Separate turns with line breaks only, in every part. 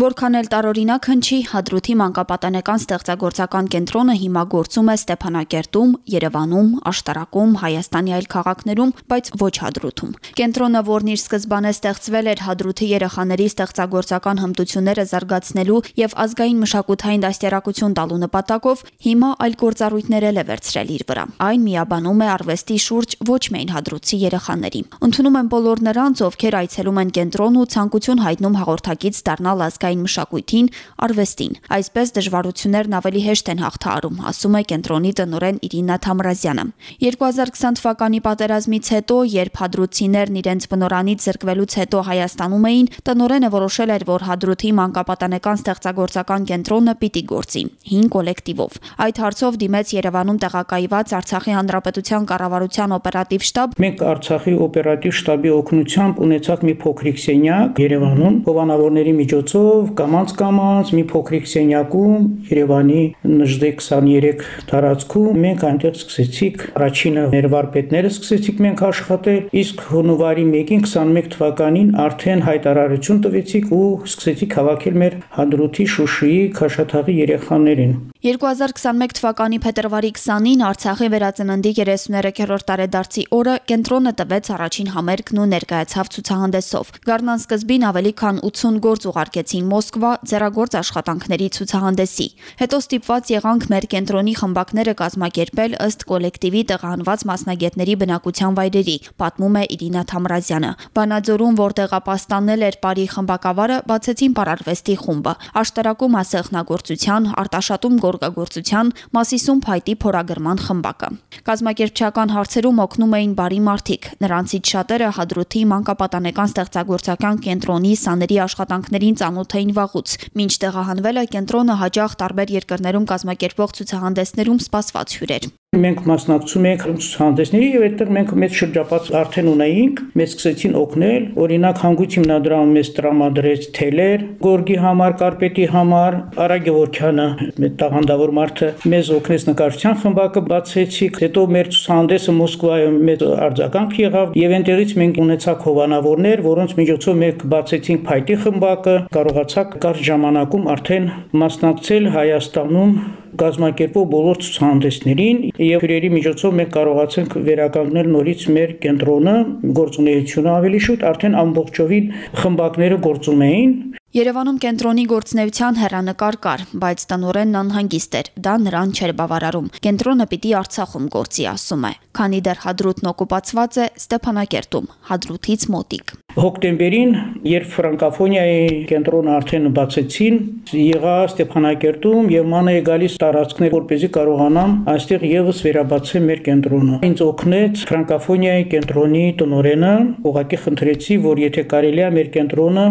Որքան էլ տարօրինակ հնչի, Հադրութի մանկապատանեկան ստեղծագործական կենտրոնը հիմա գործում է Ստեփանակերտում, Երևանում, Աշտարակում, Հայաստանի այլ քաղաքներում, բայց ոչ Հադրութում։ Կենտրոնը, որն իր սկզբանե ստեղծվել էր Հադրութի երեխաների ստեղծագործական հմտությունները զարգացնելու եւ ազգային մշակութային դաստիարակություն տալու նպատակով, հիմա այլ գործառույթներ էլ է վերցրել իր վրա։ Այն միաբանում է արվեստի շուրջ ոչ միայն հադրութի երեխաների։ Ընդունում են բոլոր նրանց, ովքեր այցելում են կենտրոն ու ցանկություն հայտնում հաղորդակից դառնալ ազգային ազգային մշակույթին, արվեստին։ Այսպես դժվարություններն ավելի հեշտ են հաղթահարում, ասում է կենտրոնի տնօրեն Իրինա Թամրազյանը։ 2020 թվականի պատերազմից հետո, երբ հադրութիներն իրենց բնորանից զրկվելուց հետո Հայաստանում էին, տնօրենը որոշել էր, որ Հադրութի մանկապատանեկան ստեղծագործական կենտրոնը պիտի գործի 5 կոլեկտիվով։ Այդ հարցով դիմեց Երևանում տեղակայված Արցախի Հանրապետության կառավարության օպերատիվ շտաբ։
Մենք Արցախի օպերատիվ շտաբի օգնությամբ ունեցանք մի փոքրիկ սենյակ Երևանում, հովանավորների միջոցով գնալով կամած-կամած մի փոքրիկ սենյակում Երևանի նժդե 23 տարածքում մենք այնտեղ սկսեցիք առաջինը մեր վարպետները սկսեցիք մենք աշխատել, իսկ հունվարի 1-ին 21 թվականին արդեն հայտարարություն տվեցիք ու սկսեցիք հավաքել մեր Հադրութի, Շուշիի, Քաշաթաղի երեխաներին։
2021 թվականի փետրվարի 20-ին Արցախի վերածննդի 33-րդ տարեդարձի օրը կենտրոնը տվեց առաջին համերգն ու ներկայացավ ցուցահանդեսով։ Գառնան սկզբին ավելի քան 80 գործ ուղարկեցին Մոսկվա ձեռագործ աշխատանքների ցուցահանդեսի։ Հետո ստիպված եղանք մեր կենտրոնի խմբակները կազմակերպել ըստ կոլեկտիվի տեղահանված մասնագետների բնակության վայրերի, պատմում է Իրինա Թամրազյանը։ Վանաձորում, որտեղ ապաստանել էր Պարի խմբակավարը, բացեցին Պարարվեստի խումբը։ Աշտարակում ասեղնագործության, Արտաշատում գորգագործության, Մասիսում փայտի փորագրման խմբակը։ Կազմակերպչական հարցերում օգնում էին բարի մարդիկ։ Նրանցից շատերը Հադրութի մանկապատանեկան ստեղծագործական կենտրոնի սաների աշխատանքներին ծանոթ էին վաղուց։ Մինչ տեղահանվելը կենտրոնը հաջող տարբեր երկրներում կազմակերպվող ցուցահանդեսներում սպասված հյուր էր։
Մենք մասնակցում ենք ցուցահանդեսների եւ այդտեղ մենք մեծ շրջապատ արդեն ունեինք, մեզ սկսեցին օգնել, օրինակ հանգույց հիմնադրամը մեզ տրամադրեց թելեր, գորգի համար, կարպետի համար, Արա Գևորքյանը, մեր տաղանդավոր մարդը մեզ օգնեց նկարչության խմբակը բացեցիք, հետո մեր ցուցահանդեսը Մոսկվայում մեծ արձագանք եղավ եւ այնտեղից մենք ունեցանք հովանավորներ, որոնց միջոցով մենք բացեցինք փայտի խմբակը, կարողացանք կարճ ժամանակում արդեն մասնակցել Հայաստանում կազմակերպող բոլոր ցուցահանդեսներին եւ հյուրերի միջոցով մենք կարողացանք վերականգնել նորից մեր կենտրոնը գործունեությունը ավելի շուտ արդեն ամբողջովին խմբակները գործում էին
Երևանում կենտրոնի գործնեության հերանեկար կար, բայց տնորենն անհանգիստ էր։ Դա նրան չէր բավարարում։ Կենտրոնը պիտի Արցախում գործի, ասում է։ Քանի դեռ Հադրութն օկուպացված է Ստեփանակերտում, Հադրութից մոտիկ։
Հոկտեմբերին, երբ ֆրանկաֆոնիայի կենտրոնը արդեն բացեցին, եղա Ստեփանակերտում եւ ման է գալիս տարածքներ, որպեսզի կարողանամ այստեղ եւս վերաբացել մեր կենտրոնը։ Ինձ օգնեց ֆրանկաֆոնիայի կենտրոնի տնորենը, ուղակի խնդրեցի, որ եթե կարելի է մեր կենտրոնը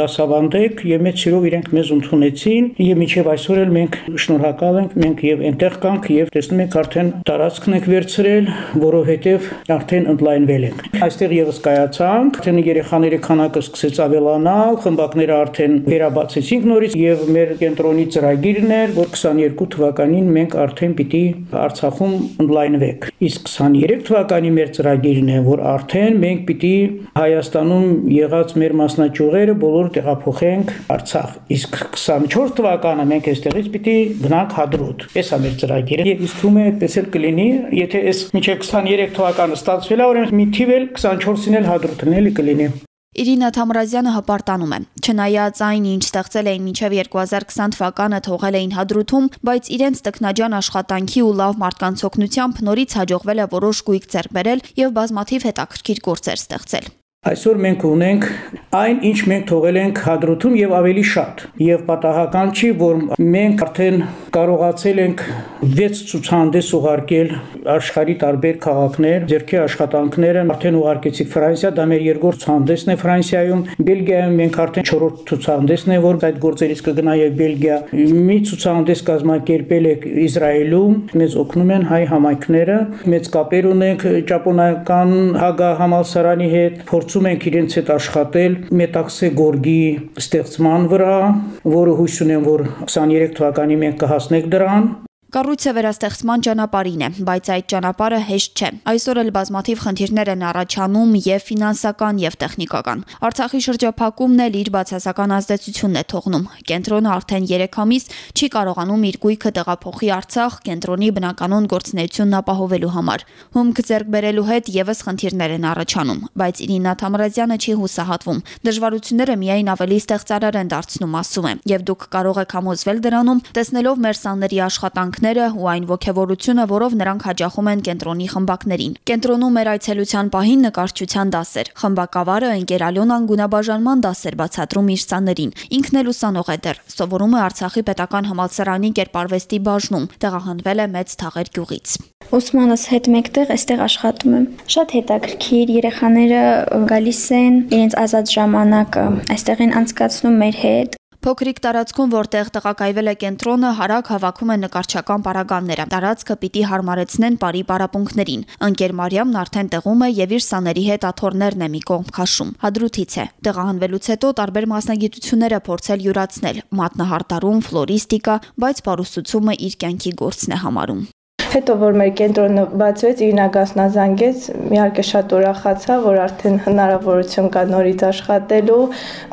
դաս դասավանդեք եւ մեծ սիրով իրենք մեզ ընդունեցին եւ միջև այսօր էլ մենք շնորհակալ ենք մենք եւ այնտեղ կանք եւ տեսնում եք արդեն տարածքն եք վերցրել որովհետեւ արդեն ընդլայնվել ենք այստեղ եւս կայացանք արդեն երեխաների քանակը սկսեց ավելանալ խմբակները արդեն վերաբացեցինք նորից եւ մեր կենտրոնի ծրագիրն էր որ 22 թվականին մենք արդեն պիտի Արցախում ընդլայնվենք իսկ 23 թվականի մեր ծրագիրն է որ արդեն մենք պիտի Հայաստանում եղած մեր մասնաճյուղերը բոլոր տեղ տեղափոխենք Արցախ։ Իսկ 24 թվականը մենք այստեղից պիտի գնանք Հադրուտ։ Էս է մեր ծրագիրը։ Եվ իսկ թվում է այդպես էլ կլինի, եթե այս միջև 23 թվականը ստացվել է, ուրեմն մի թիվ էլ 24-ին էլ Հադրուտն էլի կլինի։
Իրինա Թամրազյանը հպարտանում է։ Չնայած այն, ինչ ստեղծել էին մինչև 2020 թվականը թողել էին հադրութում, բայց իրենց տքնաջան աշխատանքի ու լավ մարդկանց օգնությամբ նորից հաջողվել է որոշ գույք ձեռք բերել եւ բազմաթիվ հետաքրքիր գործեր ստեղծել։
Այսօր մենք ունենք այն, ինչ մենք թողել ենք հադրութում եւ ավելի շատ։ Եվ պատահական չի, որ մենք արդեն կարողացել ենք 6 ցուցահանդես ուղարկել աշխարհի տարբեր քաղաքներ, ձերքի աշխատանքները արդեն ուղարկեցիք Ֆրանսիա, դա մեր երկրորդ ցուցահանդեսն է Ֆրանսիայում, Բելգիայում մենք արդեն 4-րդ ցուցահանդեսն է, որ այդ գործերից կգնա եւ Բելգիա։ Մի ցուցահանդես կազմակերպել եք Իսրայելում, մեզ օգնում են հայ համայնքները, մեծ կապեր ունենք ճապոնական Հագա համալսարանի հետ, փորձում ենք իրենց հետ աշխատել մետաքսե գորգի ստեղծման վրա, որը հույս ունեմ, որ 23 թվականին մենք կհասնենք դրան
Կառույցը վերաստեղծման ճանապարհին է, բայց այդ ճանապարհը հեշտ չէ։ Այսօր էլ բազմաթիվ խնդիրներ են առաջանում եւ ֆինանսական եւ տեխնիկական։ Արցախի շրջափակումն էլ իր բացասական ազդեցությունն է թողնում։ Կենտրոնը արդեն 3 ամիս չի կարողանում իր գույքը տեղափոխի Արցախ կենտրոնի բնականոն գործունեությունն ապահովելու համար։ Հումք ձեռք բերելու հետ եւս խնդիրներ են առաջանում, բայց Իրինա Թամրազյանը չի հուսահատվում։ Դժվարությունները միայն ավելի ստեղծարար են դարձնում, ասում է, եւ դուք կարող եք համոզվել դրանում, տեսնելով մեր սաների աշխատանք աշխատանքները ու այն ողջավորությունը, որով նրանք հաջախում են կենտրոնի խմբակներին։ Կենտրոնում մեր այցելության պահին նկարչության դասեր։ Խմբակավարը ընկեր Ալյոնան գունաբաժանման դասեր բացատրում իր սաներին։ Ինքն էլ ուսանող է դեռ։ Սովորում է Արցախի պետական համալսարանի կերպարվեստի բաժնում։ Տեղահանվել է մեծ թաղեր գյուղից։
Ոսմանս հետ մեկտեղ այստեղ աշխատում եմ։ Շատ հետաքրքիր երեխաները գալիս են իրենց ազատ ժամանակը այստեղ են անցկացնում մեր հետ
Փոքրիկ տարածքում, որտեղ տեղակայվել է կենտրոնը, հարակ հավաքում են նկարչական պարագանները։ Տարածքը պիտի հարմարեցնեն բարի պարապմունքներին։ Ընկեր Մարիամն արդեն տեղում է եւ իր սաների հետ աթոռներն է մի կողմ քաշում։ Հադրութից է։ Տեղահանվելուց հետո տարբեր մասնագիտություններ է փորձել յուրացնել՝ մատնահարտարում, ֆլորիստիկա, բայց պարուսուցումը իր կյանքի գործն է համարում։
Հետո որ մեր կենտրոնը բացվեց, Իրինա Գասնազանգեց, իհարկե շատ ուրախացա, որ արդեն հնարավորություն կա նորից աշխատելու,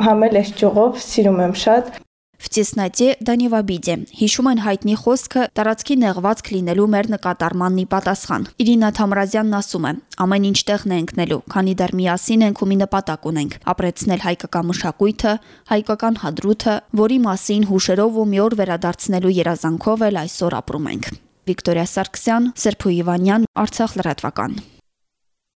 համել այս ճյուղով սիրում եմ շատ։
В тесноте да не в обиде։ Հիշում են հայտնի խոսքը տարածքի նեղված կլինելու մեր նկատառմանն ի պատասխան։ Իրինա Թամրազյանն ասում է. ամեն ինչ տեղն է ընկնելու, քանի դեռ միասին ենք ու մի նպատակ ունենք՝ ապրեցնել հայկական մշակույթը, հայկական հադրութը, որի մասին հուշերով ու մի օր վերադարձնելու երազանքով էլ այսօր ապրում ենք։ Վիկտորիա Սարգսյան, Սերփու Իվանյան, Արցախ լրատվական։